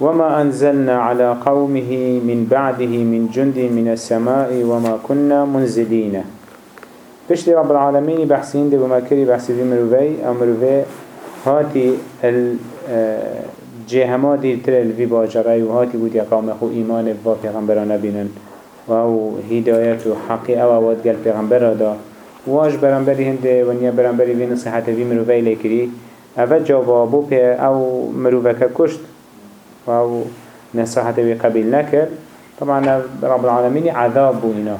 وما أنزلنا على قومه من بعده من جند من السماء وما كنا منزلين. بشت رب العالمين بحسين دي بمكري بحسي في مروفي أو مروفي هاتي الجهما دي ترل في باجري وهاتي بود يقوم أخو إيمان في پیغمبران بينن و هداية حقي أو واد قل پیغمبر دا واش برانبري هنده ونيا برانبري في نصيحة في مروفي لكري أفا جوابو بي أو مروفك كشت و نصيحة في قبيل. نكر طبعا رب العالمين عذاب بوينه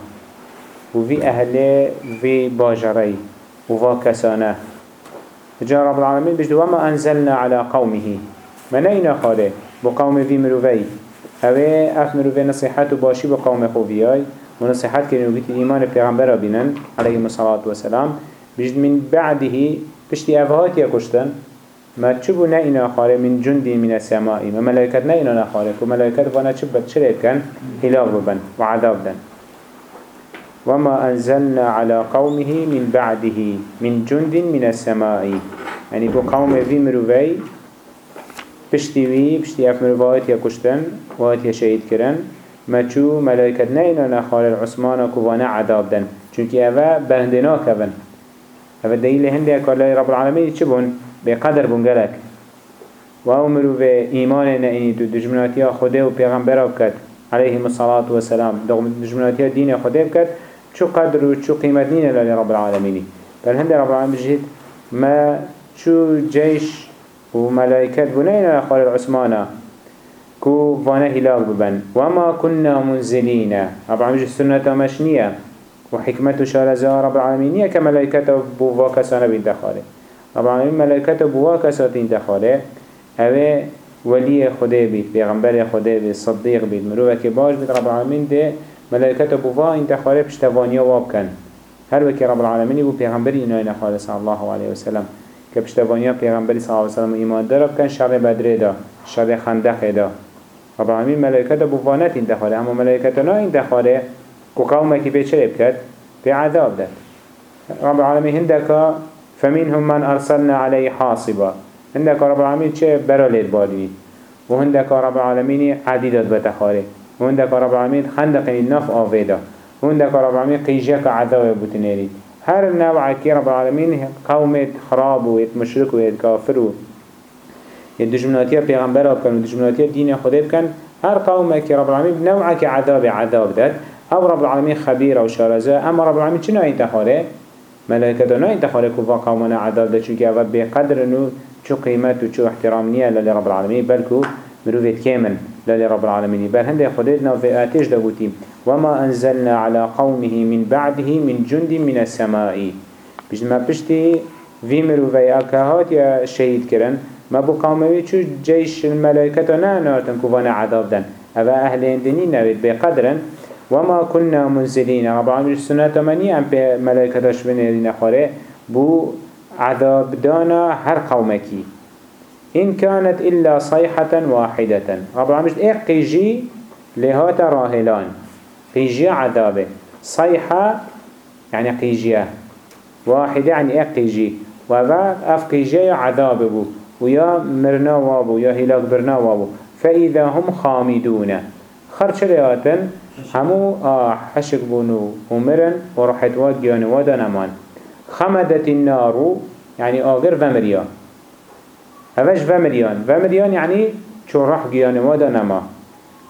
وفي أهله في باجري وفا كسانه جاء رب العالمين بجد وما أنزلنا على قومه. من أين خاله بقوم في مروفي هذا أخ مروفي نصيحات باشي بقوم خوفياي ونصيحات كريم وبيت الإيمان بيغمبر بنن عليه الصلاة والسلام. بجد من بعده بشتي أفهات يكشتن ما تشبو نائنا خاله من جند من السماء. ما ملائكة نائنا خاله وملائكة فانا تشبت شريك كان هلاك ببن وعذاب دن. وما أنزلنا على قومه من بعده من جند من السماء. يعني بو قوم في مروفي بشتوي بشتي اف مروفات يكشتن وات يشهيد كرن ما چو ملائكة نينا نخال العثمان كوانا عذاب دن. چونك اوه بهندنا كفن اوه دليل هنده اكالله رب العالمين چبون بقدر بونگلك و أو مروفه ایمان نئینی تو دجمناتیا خوده و پیغمبر بکد عليهم الصلاة والسلام. دجمناتیا دين خوده بكت شو قدر و شو قيمة نين لرب العالمين بل هند رب العالمين بجهد ما شو جيش وملائكات بنينا لخال العثمانة كو فانا هلاك ببن. وما كنا منزلين رب العالمين السنة مشنية وحكمة شارزة رب العالمين كملائكة بوفاك سنة بنت خاله رب العالمين ملائكة بوفاك سنة بنت خاله هذا ولي خده بيت بيغمبر خده بيت صديق بيت مروفك باش بيت رب العالمين ده ملائكة بوفا انت خاله بشتوانيا واب كان هر وكي رب العالمين بو پیغمبری اینا خاله صلى الله عليه وسلم که پشتوانیا پیغمبری صلی الله علیه وسلم ایمان داره کن شر بدر دا شر خندق دا. رب العالمین ملائکت بوفانت این دخاله اما ملائکت نا این دخاله که قومه که به چه عذاب داد. رب العالمین هندکا فمنهم من أرسلنا عليه حاصبا. هندك رب العالمين چه براليت بالي وهندك رب العالمين عديدت بتخاره وهندك رب العالمين خندق النف آفيدا وهندك رب العالمين قيجاك عذاب بوتنيري هر نوع كي رب العالمين قومت خراب ويت مشرك ويت كافر يت دجمناتيا پیغمبر بكن ودجمناتيا دين خده بكن هر قوم كي رب العالمين بنوع كي عذاب عذاب داد أو رب العالمين خبير أو شارزه اما رب العالمين چنا انتخاره ملائكة نا انتخاره كفا قومنا عذاب داد چونك اول بقدر انو چو قيمت و چو احترام نيا لرب العالمين بلكو مروفيت كامل للي رب العالمين بل هنده خدتنا في آتش دبوتي وما أنزلنا على قومه من بعده من جند من السماء. بجد ما بشتي في مروفي أكهات يا شهيد كرن ما بو قومه شو جيش الملائكة ناناتن كوانا عذاب دن أفا أهل اندنين نويد بقدرن وما كنا منزلين رب العالمين السنة مني أم بملائكة شبنين خاره بو عذاب دانا هر قومكي إن كانت إلا صيحة واحدة رب العالمين إيه قيجي لهات راهلان قيجي عذابه صيحة يعني قيجية واحدة يعني وذا أف قيجي عذابه بو ويا مرنا وابو يا هلاك برنا وابو فإذا هم خامدون خرج لهاتن همو آه حشك بونو ومرن ورحت واد جيان ودنمان خمدت النار يعني آغر ومريا هفش ومريان ومريان يعني چون رح گيان وادا نما.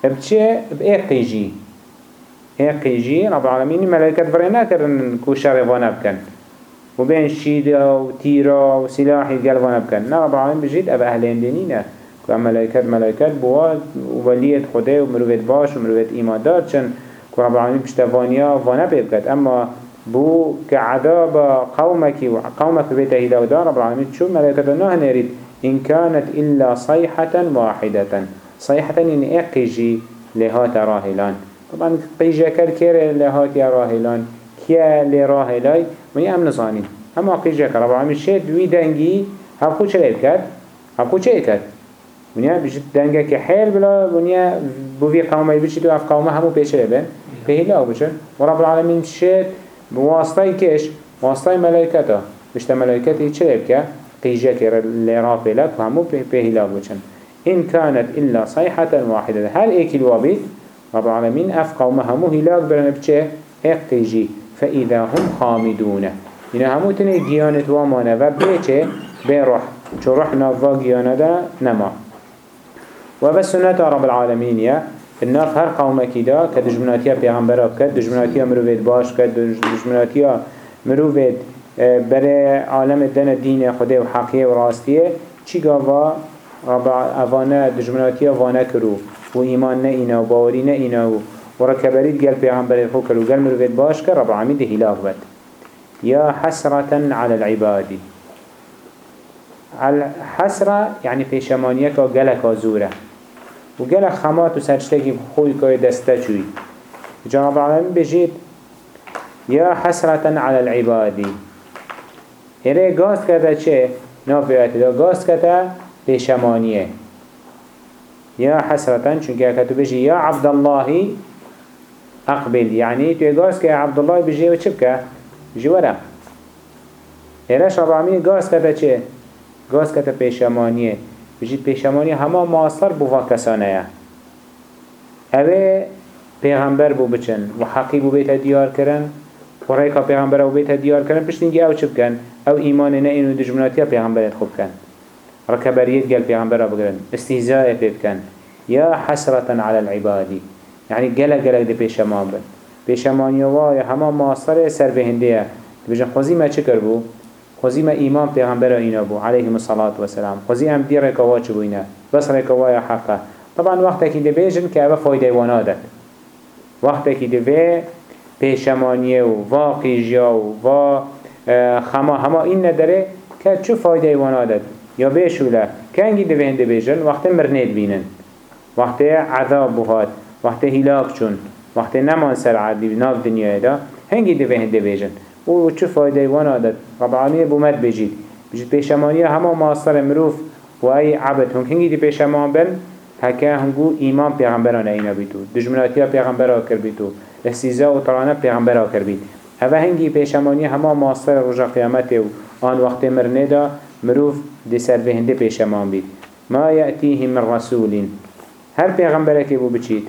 بچه بإيه قيجي إيه قيجي رب العالمين ملائكة فرينا كرن كو شر وأنا بكن وبين شيدا وتيرا وسلاحي قال وأنا بكن نا رب العالمين بجيد أبا أهلين دينينا كو ملائكة ملائكة بوا وولية خده ومروفت باش ومروفت إيمان دار چن كو رب العالمين بشتفانيا وأنا بيبكت أما بو كعذاب قومك وقومك بيته هلاو دار رب العالمين شو ملائكة ناه نريد إن كانت إلا صيحة واحدة صيحة إن إقجي لهات راهلان. طبعا قيجا كالكير لهات راهلان؟ كيا لراهلاي وني أم نصانين أما قيجا كرب العالمين شيد وي دنجي هبخو چه كد هبخو چه كد ونيا بجد دنجا كحيل بلا ونيا بوفي قومي بجد وف قومه همو بيش لبن بهلا وبجد ورب العالمين شيد بواسطة كيش واسطة ملائكته مشتا ملائكته چه بكه قيجا كر لرافلك همو به هلاك بچن إن كانت إلا صيحة واحدة هل إيك الوابد رب العالمين أف قومها مو هلاك برنا بچه اقتجي فإذا هم خامدون إن همو تنه جيانت وامانه و بيچه بروح چو روح نافا جيانه دا نما وبس سنة رب العالمين يا. الناف هر قومك دا كدجمناتيا پیغمبرا كد دجمناتيا مروفيد باش كد دجمناتيا مروفيد برای عالم دن دین خدا و حقیه و راستیه چی گاوا؟ رب اوانه دجمناتی اوانه کرو. و ایمان نه اینا و باوری نه اینا و و گل پیغمبر خو کرو. گل مروفید باش کر رب العالمین ده هلاك بد. یا حسرتا العبادی حسرة يعني پیشمانیه که گلک زوره و گلک خمات و سرچتگی خوی که دسته چوی. جناب العالمین بجید حسرة على العبادی هره گاز کرده چه؟ نافیات دا گاز کرده پیشمانیه. یا حسرتا چونکه اکتو بجی یا عبدالله اقبل. یعنی توی گاز که عبدالله بجی و چه بکه؟ بجی ورم هرش رب گاز کرده چه؟ گاز کرده پیشمانیه بجید پیشمانیه همه ماستر بوا کسانه اوه پیغمبر بو بچن و حقی بو بیت دیار کرن. و ریکا پیغمبر بو بیت دیار کرن پشتینگی أو چه بکن؟ أو ایمان نه اینو دجمناتی پیغمبرت خوب کن. ركبريت قال پیغمبر بگرن. استهزاء بکن یا حسرة على العبادي يعني قلق قلق دي پیشمان بن. پیشمان يوايا هما ماصر سر بهندية بجن خوزي ما چكر بو؟ خوزی ما ایمان پیغمبر اینا بو عليه الصلاة والسلام خوزي ام دي ركوا چه اینا بس ركوا حقه طبعا وقتا که بیشن که او فایده وانادن وقتا که بی پیشمانیه و و قیجیا و وا خما همه این نداره که چه فایده وانادن یا بیشوله که انگی دوه هنده بیجن وقت مرنید بینن. وقت عذاب بوهاد وقت هلاک چون وقت نمان سر عدی ناف دنیا دا هنگی دوه هنده بیشن و چو فایده ایوان داد رب العالمین بومد بجید. بجید پیشمانی همه ماستر مروف و ای عبد. هنگی دی پیشمان بن هکه هنگو ایمان پیغمبران اینا بیتو. دجمناتی پیغمبران کر بیتو. استیزا و طرانه پیغمبران کر بیتو اوه هنگی پیشمانی همه ماستر رجا قیامت و آن وقت مرنه دا مروف دی سر به هنده پیشمان بید ما یأتیهم من رسول هر پیغمبره که بو بچید.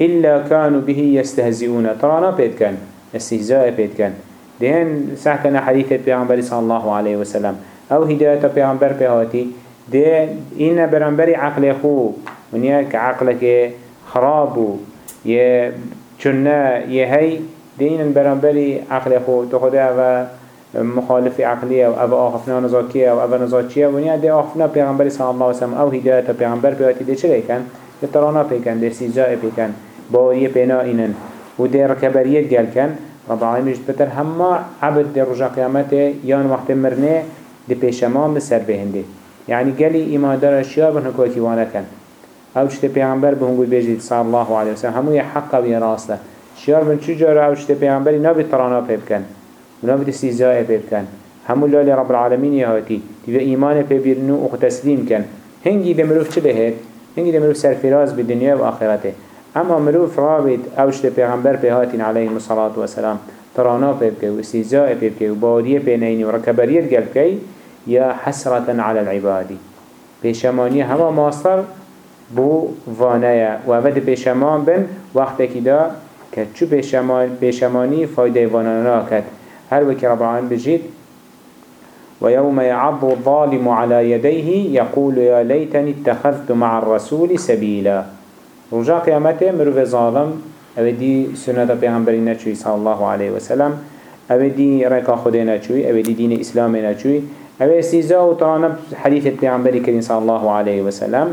إلا كانوا به يستهزئون ترانا بيت كان استهزاء بيت كان دهن سحكنا حديثة پیغمبر صلى الله عليه وسلم. أو هداية پیغمبر بهاتي. ده إن برنبري عقل خو. ونياك عقلك خراب يه چنه يه هي. دين برانبري عقل خو. تو خدا و مخالف عقلية و أو آخفنا نزاكية و أو نزاكية و نیا ده آخفنا پیغمبر صلی الله علیه وسلم. أو هدایت پیغمبر بیاتی ده چه؟ ده ترانا پیکن ده سیزاء پیکن باوری پینا اینن. و ده رکبریت گل کن رب العالمین جد بتر همه عبد ده رجا قیامته یان وقت مرنه ده پیشمان بسر بهنده. يعني قالي إيمان دار أشياء بنه كوتي وأنا كان أو شت پیغمبر بهنگوی بيجي صلى الله عليه وسلم همو يحقا بين راسته. شیار چو جاره أو شته پیغمبری نابی ترانا پی بکن نابی استیزای پی بکن همو لالی رب العالمین یهاتی دیو ایمان پی بیرنو و تسلیم کن. هنگی ده مروف چه بهید؟ هنگی ده مروف سرفراز بی دنیا و آخرته. اما مروف رابط أو شته پیغمبر پی هاتین علیه الصلاة والسلام ترانا بکن و استیزای پی بکن و باوریه پی نینی و رکبریت گل بکن یا حسرتا علی العبادی. پیشمانی همه ماستر بو وانه و اول پیشمان بن وقتی که دا که چو پیشمانی فایده وانانا کد هر وکی رب العالمین بجید ويوم يعض الظالم على يديه يقول يا ليتني اتخذت مع الرسول سبيلا رجاء قيامته مروف ظالم أو دي سنة پیغمبری نچوی صلى الله عليه وسلم أو دي ركا خده نچوی أو دي دين اسلام نچوی أو استيزاء و طرانب حديث پیغمبری کرین صلى الله عليه وسلم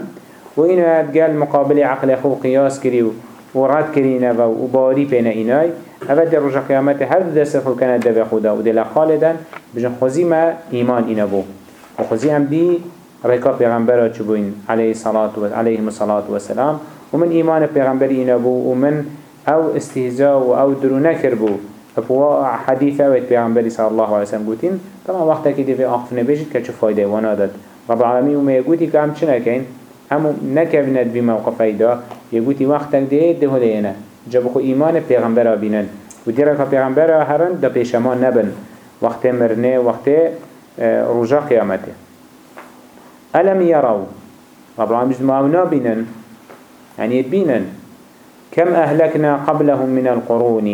و اینو قال مقابل عقل خو قياس کریو و رد کرینه و باری پینه اینای اول در رجا قیامت هر دست خود کنه دو خدا و دل خالدن بجن خوزی ما ایمان اینه بو و خوزی هم دی رکا پیغمبر چو بوین علیه الصلاة الصلاة و سلام و من ایمان پیغمبر اینه بو و من أو استهزاء أو درو نکر بو اوت پیغمبری صلی الله علیه وسلم گوتین طبعا وقتا که دیوی آخف نبیجید که چه فایده وأنا رب العالمین و میگوتی که هم چه نکین همو نکویند بی موقفه دا يقولي وقتك ده ده هلينا جاب خو إيمان پیغمبر بينن. و دیره هرن دا پیشمان نبن. وقت مرنه وقت رجا قیامته. ألم يروا؟ رب العالمين بجد ما نابينن يعني يتبينن كم أهلكنا قبلهم من القرون؟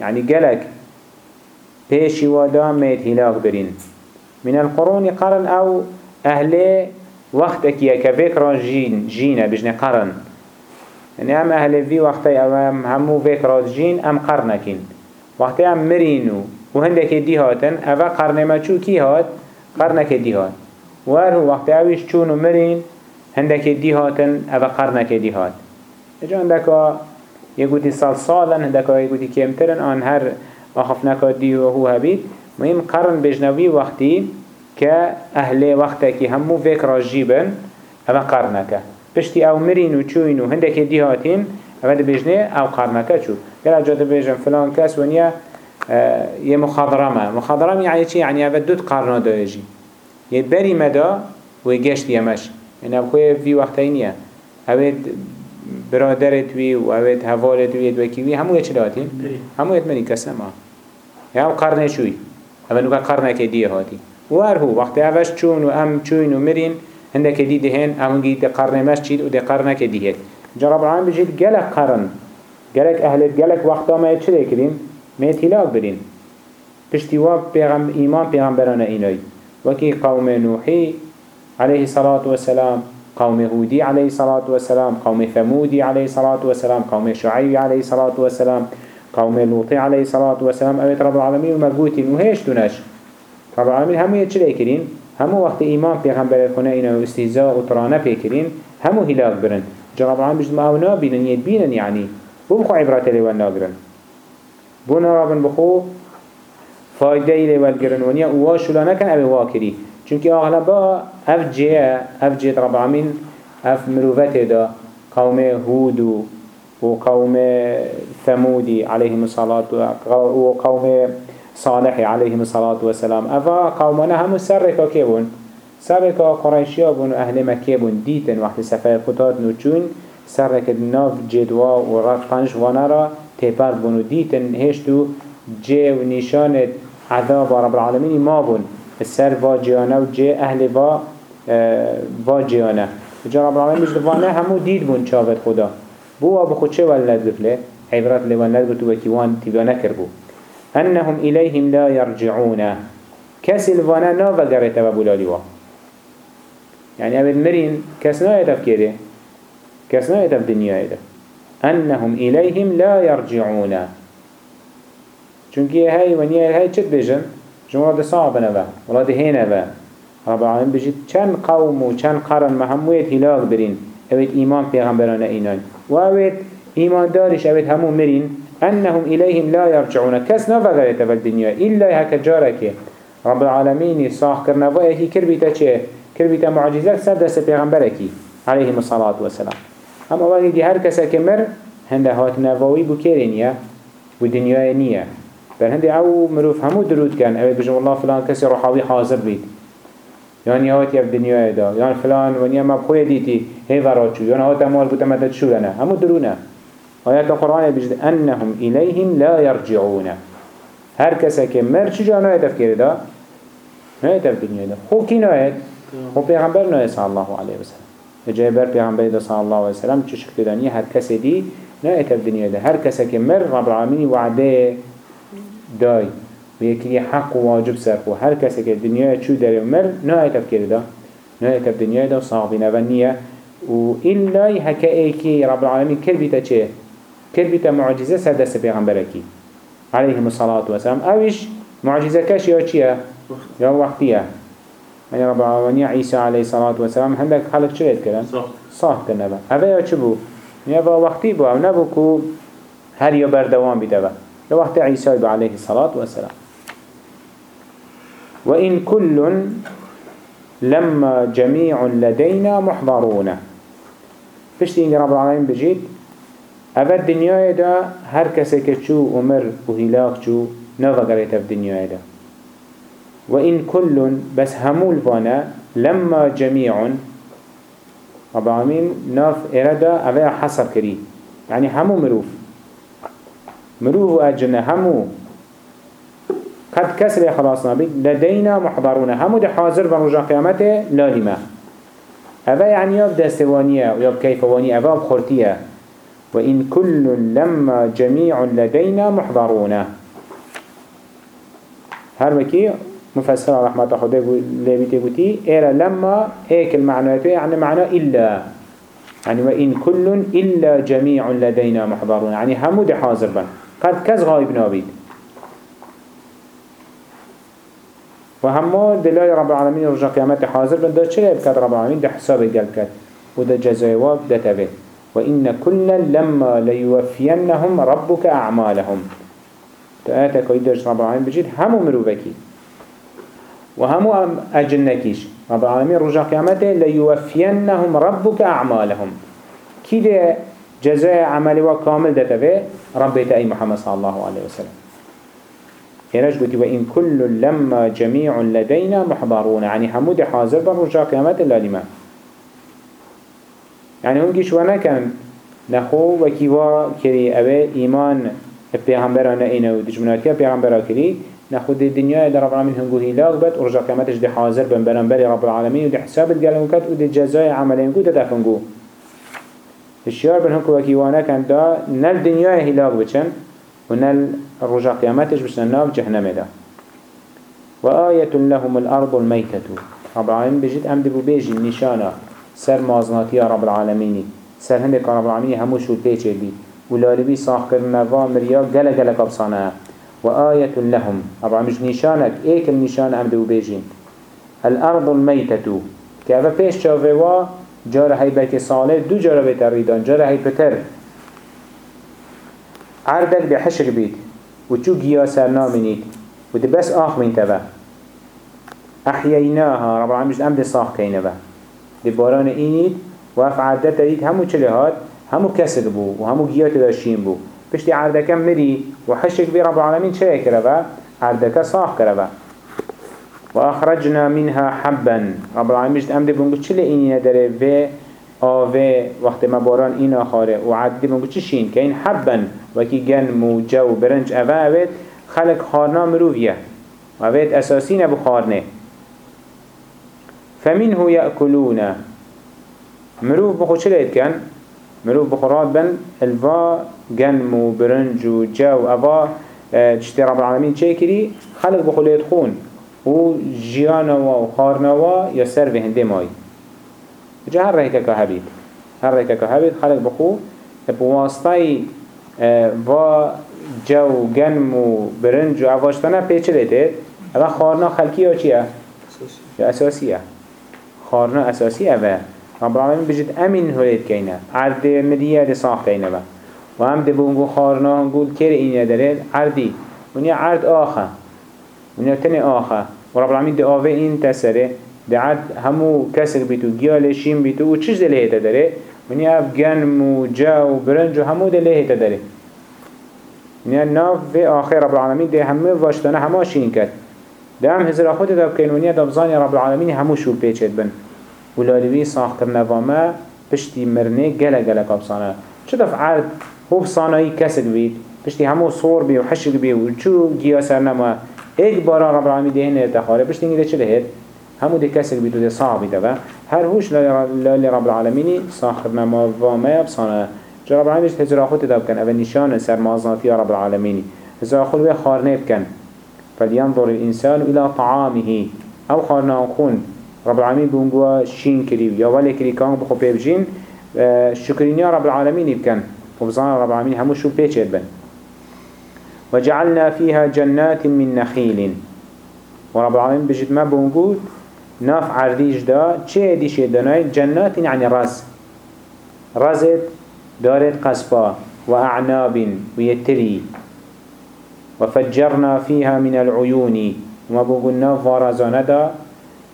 يعني قالك بيشي ودا ميت هلاك برين. من القرون قرن أو أهل وقتك يا كفيك راجين جينا بجن قرن. يعني أم أهل في وقتي أم همو فيك راجين أم قرنكين. وقتي أم مرينو. وهندك دي هاتن أفا قرن ما شو كي هات؟ قرنك دي هات وهو وقت أويش چونو مرين هندك دي هاتن أفا قرنك دي هات اجا هندك يقولي سال سالا هندك يقولي كيمترن آن هر أخفناك دي وهو هبيت مهم قرن بجنوي وقتي كأهل وقتك همو فيك راجيبن أما قرنك بشتي أو مرين وچوين وهندك دي هاتين أما بجنه أو قرنك شو قال جاده بيجن فلان كاس ونيا يه مخضرمة مخضرمة يعني چي يعني أبد دوت قرنا دايجي يبري مدى ويجشت يمش يعني أبخوه في وقتينيا أبد برادرت وی و اوید هوالت وی دوکی وی همو چه هاتین؟ همو یت منی کسم ها یا هم قرنه شوی اما نوکا قرنه که دیه هاتی. وار هو وقت اوش چون و ام چون و مرین هنده که دیده هن امون گید قرنه مش چید و ده قرنه که دیه جرب العالم بجید گلک قرن. گلک اهلت گلک وقتا ما چه دیکرین؟ میت هلاک برین. پشتی واب پیغم ایمان پیغمبرانه اینای وکی قوم نوحی عليه الصلاة والسلام قوم هودي عليه الصلاة والسلام قوم ثمودي عليه الصلاة والسلام قوم شعيب عليه الصلاة والسلام قوم لوطي عليه الصلاة والسلام. أبيت رب العالمين ومقوتين وهيش دونش. رب العالمين همو يتشلي كرين همو وقت إيمان پیغمبر خونه إنا واستهزاء وطرانه بكرين همو هلاك برن. جرب العالمين بجد معونا بينن يدبينن يعني بو بخو عبرات لي ناقرن بو نرابن بخو فايده لي والقرن ونيا واشولا نكن أبي واكري چونك اغلبا اف جيه اف جيه رب العالمين اف مروفته دا قوم هود وقوم ثمودي عليهم الصلاة وقوم صالح عليهم الصلاة والسلام. افا قومنا هم سرقا كيبون سرقا قريشيا بون أهل مكي بون. ديتن وقت سفر قطات نوچون سرق ناف جدوا ورقنش ونرا تبرد بون ديتن هشتو جي ونشانت عذاب رب العالمين ما بون. السر واجيانا و جي أهل وا واجيانا جا رب العالمين مش دفعنا همو ديد بون شاوت خدا. بو أبو خود چه ولد قفله عبرات لولد قلتو وكيوان تبانا كربو أنهم إليهم لا يرجعون كس الوانا ناوا قريت ببولالي وا. يعني أبد مرين كس نا يتفكيره كس نا يتف دنيا يده أنهم إليهم لا يرجعون چونكي هاي ونيا هاي چت بجن جمعه ده صعب نبا ده هين نبا رب العالمين بجد چند قوم و چند قرن مهمويت هلاك برين اوید ایمان پیغمبران اینان. و اوید ایمان دارش اوید همو مرین انهم إليهم لا يرجعون كس نفقرت في الدنيا إلا هكا جارك رب العالمين صاح كرنا وإيكي كربيتا چه؟ كربيتا معجزات سر دست پیغمبرك عليهم الصلاة والسلام. اما وقتی هر کس کمر هنده هات نواوی بو کرینیه بو دنیای نیه. بل هندي أو مروف همو درود كان اوه بجم الله فلان كسي روحاوي حاضر بيت يعني هات يف دنيا دا. يعني فلان ونيا ما بخوية ديتي هي وراتشو يعني هات اموال بوتا مدد شو لنا همو درونا آيات القرآن بجد أنهم إليهم لا يرجعون هر کسا که مر چی جا نایت افکر دا؟ نایت اف دنیا دا. خو کی نایت؟ خو پیغمبر نایت صلی الله علیه وسلم. جای بر پیغمبر دا صلی الله علیه وسلم چه شکل هر کس دی نایت اف دنیا دا. هر کسا که مر رب العالمین وعده داي. ويكي حق واجب سرقو هر کسی که دنیا چو داره مر نه دا. نه تف دنیا دا صعبی نونیه و إلا هكا ايكي رب العالمين كل بيتا چه؟ كل بيتا معجزة سر دست پیغمبركي عليهم الصلاة والسلام. اوش معجزة كاش يا چيه يا وقتيه يعني رب العالمين عيسى عليه الصلاة والسلام هندك خلق چه كرن صح كرن با هذا يا چه بو؟ يا وقتي بو؟ أو نبو كو هر يا بردوان بيتا لوقت عيسى عليه الصلاة والسلام. وإن كل لما جميع لدينا محضرون. فشتي رب العالمين بجيد أبا الدنيا دا هر كتشو أمر وهلاك شو نفقريت في الدنيا دا وإن كل بس همول فانا لما جميع رب العالمين ناف إرادا أبا حصر كري. يعني همو مروف. مروه أجنة همو. قد كسر خلاص نبي لدينا محضرون همو ده حاضر برجع قيامته لا لما أبا يعني ياب دستوانية وياب كيفوانية أبا بخورتية وإن كل لما جميع لدينا محضرون هر وكي مفسر رحمة خدا لبيتي قوتي إيرا لما هيك المعنى يعني معنى إلا. يعني وإن كل إلا جميع لدينا محضرون يعني همود حاضر بن. قد كز غايب نابيد وهمو دلال رب العالمين رجع قيامت حاضر بن ده چلي بكت رب العالمين ده حساب كت وده جزايواب ده تبه وإن كلا لما ليوفينهم ربك أعمالهم. تآتك ويدرش رب العالمين بجيد همو مروبكي وهمو أجنكيش رب العالمين رجع قيامته ليوفينهم ربك أعمالهم. كده جزاء عملي وكامل دتبه ربي أي محمد صلى الله عليه وسلم. يرج قلت؟ وإن كل لما جميع لدينا محضرون. يعني حمود حاضر برجع قيامته للما يعني هم جيشوانا كان نخو وكيوا كري أبي إيمان پیغمبرانه اینه و دجمناتی پیغمبرا کری نخود الدنيا در رب العالمين هنگو هلاك بد و رجا قیمتش دی حاضر بن برنبري رب العالمين و دی حساب الگلنگو کد و دی جزای عملين گو تتفنگو الشيار بن هنگو وكيوانا كان دا نل دنيا هلاك بچن و نل رجا قيامتش بشن ناف جهنم دا وآية لهم الأرض الميتة رب العالمين بجد أمد بو بيجي نشانا سر مازناتي رب العالمين سر هندك رب العالمين هموش و البيچه بي ولالبي صاح كرنا وامريا جل جل قبصانا وآية لهم أبا مش نشانك إيك النشان أم دو بيجين الأرض الميتة كأفا بيش شاوه جار هیبت صالح دو جار بتر ریدان جار هیبتر عردك بحشر بيت وتشو قياسا و ودي بس آخ من تبا احییناها رب العالمين جد ساخ صاح كينبا دی باران اینید و اف عرده تريد همو چلهات همو کسد بو و همو گیا تداشین بو. بشتي مری و وحشك بی رب العالمین چه كربا عردك ساخ كربا و اخرجنا منها حبا. رب العالمین جد امده بونگو چلی اینی نداره؟ و آوه وقت ما باران این آخاره. و عدی بونگو چی شین؟ که این حبا. وکی گنم و جو برنج. اوه اوید خلق خارنا مروفیه و اوید اساسی نبو خارنه. فمنه يأكلون مروف بخو چلید کن؟ مروف بخورات بن. الوا جنم و برنج و جو. أفا تشتي رب العالمين چه كري خلق بخليت خون. و جیانوا و خارنوا یا سر به هنده مایی جا هر رای که هبید. هر رای که هبید خلق بخو. بواسطه و جو گنم و برنج و عواشتانه پیچه لیده اما خارنا خلقی یا چیه؟ اساسیه. خارنا اساسیه و رب العالمین بجید امین لیکه اینه. عرد مدیه ده صاح اینه و. و هم ده بونگو خارنا هنگول کر اینه دارید عردی اونی عرد آخه. آخا ونيا تاني آخا ورب العالمين دي آوه إن تسره. عرض همو كسر بيتو گيال شين بيتو و دي لهيتا داره؟ ونيا اف گنم و جا و برنج و همو لهيتا داره. ونيا ناف في آخر رب العالمين دي همو واشتانه همو شين كد ده هم هزر خود داب كين ونيا دابزاني رب العالمين همو شو بيچت بن. ولالوی ساخ کرنه وامه پشتی مرنه گله گله قبصانه چه دف عرض هو بصانایی کسک بید؟ پشتی همو صور بی و حشک بی و چو گیا سر نما. ایک بارا رب العالمین دهنه تخاره پشتی اینگه چه لهید همو ده کسک بید و ده صاح بیده و هر هوش لالی رب العالمینی کرنه ما وامه بصانه جا رب العالمین هزرا خود داب کن اول نشان سر مازناتی رب العالمینی. هزرا خود به خارنه بکن فلينظر الإنسان إلى طعامه. أو خارنا خون. رب العالمين بونجوا شين كريو يا ولا كري كان بخو بيبجين شكرينيا رب العالمين يبكن وبزان رب العالمين همو شو بيتشد بن. وجعلنا فيها جنات من نخيل. ورب العالمين بجد ما بونجو ناف عرديش دا چه ديش دناي جنات يعني رز. رزت دارت قصبا وأعناب ويتري وفجرنا فيها من العيون. وما بونجو ناف ورزانه دا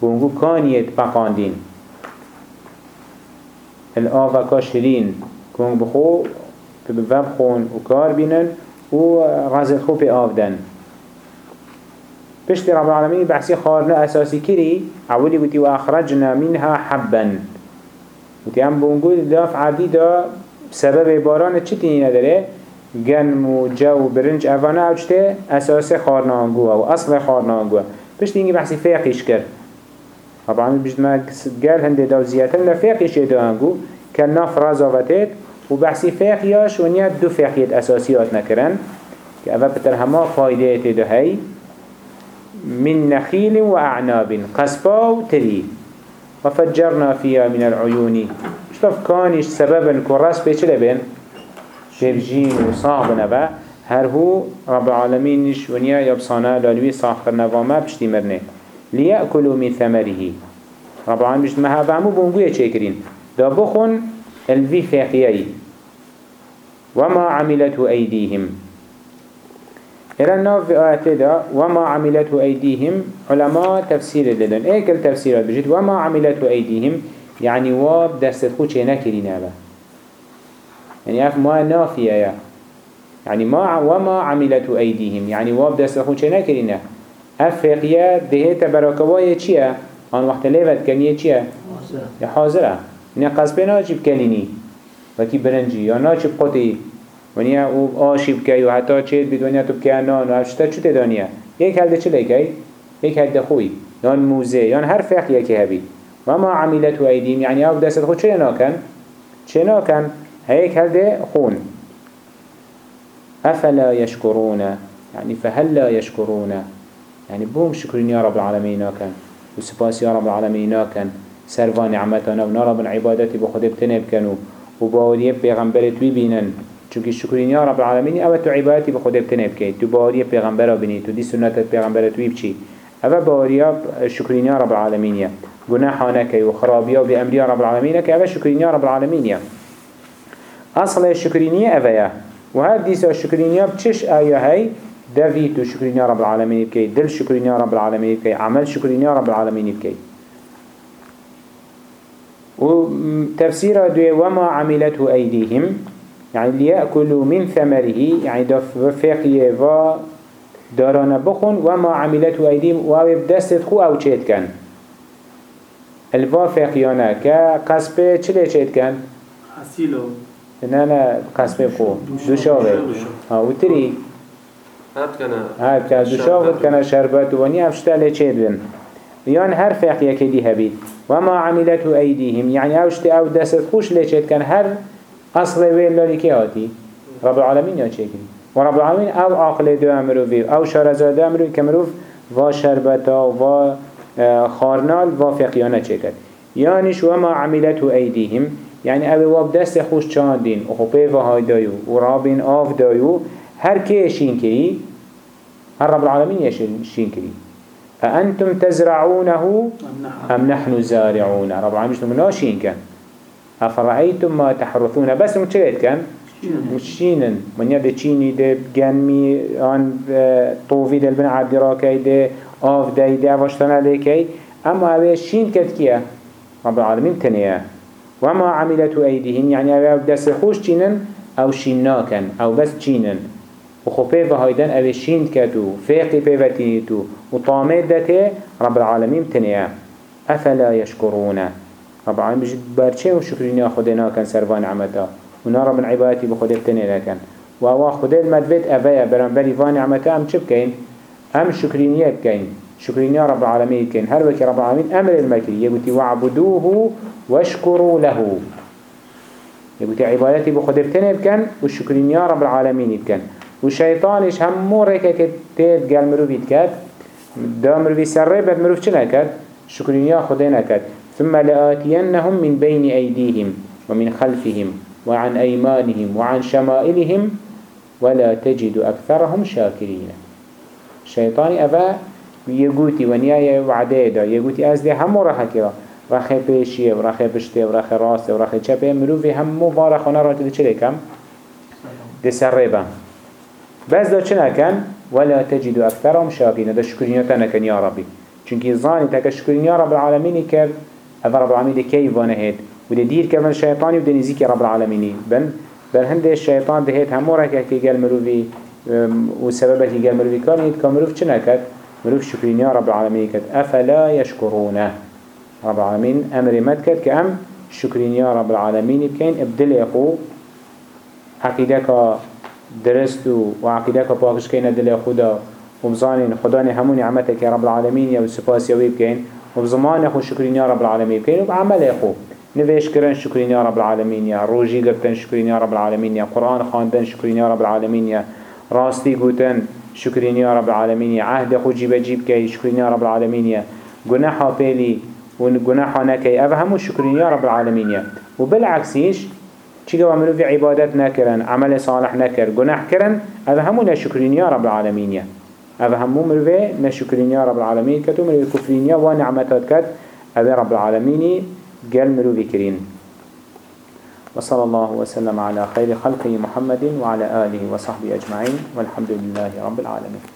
بونگو کانیت پقاندین الآفا کاشرین کنگ بخو بوب خون و کار بینن. و غزت خو پی آفدن پشت رب العالمین بحثی خارنا اساسی کری اولی گوتی و اخرجنا منها حبا. گوتی هم بونگو داف عدی دا سبب باران چی تینی نداره؟ گنم و جو و برنج اوانه اوچته أساس خارنانگوه و اصل خارنانگوه پشت اینگی بحثی فیقیش کرد. رب العالمين بجد ما قال هنده دو زيادة لفاقش يدوانقو كان ناف رازاوتت وبحثي فاقياش ونيا دو فاقيت أساسيات نكرن كأفا بتر هما فايدة دو هاي من نخيل وأعناب قصبا وتري وفجرنا فيها من العيون شطف كانش سببا كراس بيش لبين شبجين وصاغ با هر هو رب العالمين ونيا يبصانا لالوي صاغ کرنا وما بشتي مرنه. ليأكلوا من ثمره. رب العالمين ما هذا عمو بونقوية چكرين دا بخون الفي فاقيي وما عملته أيديهم. إلى في آيات دا وما عملته أيديهم. علماء تفسير لدن. إيه كل تفسيرات بجد وما عملته أيديهم. يعني واب دست چه نكرين هذا. يعني أف ما نافية يا. يعني ما وما عملته أيديهم. يعني واب دست چه نكرين أف فقية دهيت براكوايا چيا؟ آن وقت ليفت كنية چيا؟ يا حاضرة. يعني قصبه ناجب كليني وكي برنجي. يا ناجب قطي ونیا أو آشیب کی و حتی چید بید ونیا تو بکی نان و افشتا چو تدانیا یک هلده چه لیکی؟ یک هلده خوی یان موزه یان هر فقه یکی هبید و ما عملت و ایدیم یعنی أو دست خود چه ناکن؟ چه ناکن؟ هيك هلده خون أفلا يشكرون يعني فهل لا يشكرون يعني بوم شكرين يا رب العالمين ناكن وسباس يا رب العالمين ناكن سروا نعمتنا ونرى من عبادتي بخد ابتنب كانوا وباوريه بيغمبرت بيبينن چونکه شکرین یا رب العالمین أو تو عبادتی به خود بتنه بکی تو باوری پیغمبر بینی تو دی سنت پیغمبر توی بچی أو باوری شکرین یا رب العالمین گناه نکی و خرابی به امری رب العالمین که أو شکرین یا رب العالمین اصل شکرینی اویا و هر دیسا شکرینی بچش آیا هی؟ دوی تو شکرین یا رب العالمین بکی دل شکرین یا رب العالمین بکی عمل شکرین یا رب العالمین بکی و تفسير دوي وما عملته أيديهم يعني ليأكلوا من ثمره يعني دفقية و داران بخون وما عملته أيديهم وهو بدست خو أو چيت كان الوا فقيانا كقصبه چلي چيت كان حسيلو نه نه قصبه خو. دوشاوه. ها و تري هات كنا هاد كان دوشاوه كان شربت وني افشتا لي چيت بن. يان هر فقيه كدي هبيت وما عملته أيديهم يعني آوشت آو دست خوش لي چيت كان هر أصل ويل لالي كي هاتي رب العالمين يا چكري ورب العالمين أو عقل دو أمرو في أو شارزا دو أمرو كمروف و شربتا و خارنال و فقيانا چكت يعني شو ما عملته أيديهم يعني أبي واب دست خوش چاندين و خبه و هاي دايو و رابين آف دايو هر كي يشين كري هر رب العالمين يشين كري أأنتم تزرعونه أم نحن. زارعون. رب العالمين شنو مناشين كان أفرأيتم ما تحرثون؟ بس متشريت كان مشينن من يد تشيني ده جنمي عن طوفي ده البن عبد راكي ده آف ده ده واشتنا لكي أما أبي شين كتكيا رب العالمين تنيا وما عملته أيديهم يعني أبي دس خوش تشينن أو شيناكن أو بس تشينن وخوفي فهايدن أبي شين كتو فيقي بيفتيتو وطامت دته رب العالمين تنيا أفلا يشكرون رب العالمين بجد برچه و شكرين خدنا كان سرفان عمتا. ونرى من عبادتي بخد ابتني لكن وهو خده المدفت أفايا برنبري فان عمتا أم چه بكين أم شكرينية بكين شكرينية رب العالمين بكين هر وكي رب العالمين أمر المكري يقولي وعبدوه واشكروا له. يقولي عبادتي بخد ابتني بكين والشكرينية رب العالمين بكين والشيطانش همو ريكا كتيت قال مروفي تكات دا مروفي سرّي بد مروف چه نكت شكرينية خده نكت ثم لآتينهم من بين أيديهم ومن خلفهم وعن أيمانهم وعن شمائلهم ولا تجد أكثرهم شاكرين. الشيطان أفا يقولي ونيايا وعدادا يقولي أزدي همو راح كرا رخي بيشيه ورخي بشته ورخي راسه ورخي چپه مروفي همو بارخونا راتي دي چلي كم؟ دي سربا بس دا چنا كان؟ ولا تجد أكثرهم شاكرين. دا شكرينياتا كان يا ربي. چونكي ظاني تاك شكرين يا رب العالمين كر هذا رب العالمين كيف هيد وده دير كمان شيطاني وده نزيك رب العالمين. بن بل هنده الشيطان ده هيد همو ركه كي قال مروفي وسببه كي قال مروفي. كان يد كمروف چنا كد مروف شكرين يا رب العالمين. كد أفلا يشكرونه رب العالمين أمر مد كد كأم شكرين يا رب العالمين. بكين ابدل يخو عقيدك درستو وعقيدك باقش كينا دل خدا. ومزانين خداني همو نعمتك يا رب العالمين. يا وسفاس يوي بكين وبزمان خو شكرين يا رب العالمين بكين وبعمل خو. نفيش كرن شكرين يا رب العالمين يا روجي قرتن شكرين يا رب العالمين يا قرآن خاندن شكرين يا رب العالمين يا راستي قوتن شكرين يا رب العالمين يا عهد خو جيب جيب كي شكرين يا رب العالمين يا جناحا بيلي ونجناحا نكي أفهم شكرين يا رب العالمين يا وبالعكسيش چی که عملو في عبادت نكرن عمل صالح نكر جناح كرن أفهمو نشكرين يا رب العالمين يا أفهمو مروي نشكرين يا رب العالمين. كتو مروي كفرين يا ونعمتات كت أبي رب العالمين قال مروي كرين وصلى الله وسلم على خير خلقه محمد وعلى آله وصحبه أجمعين والحمد لله رب العالمين.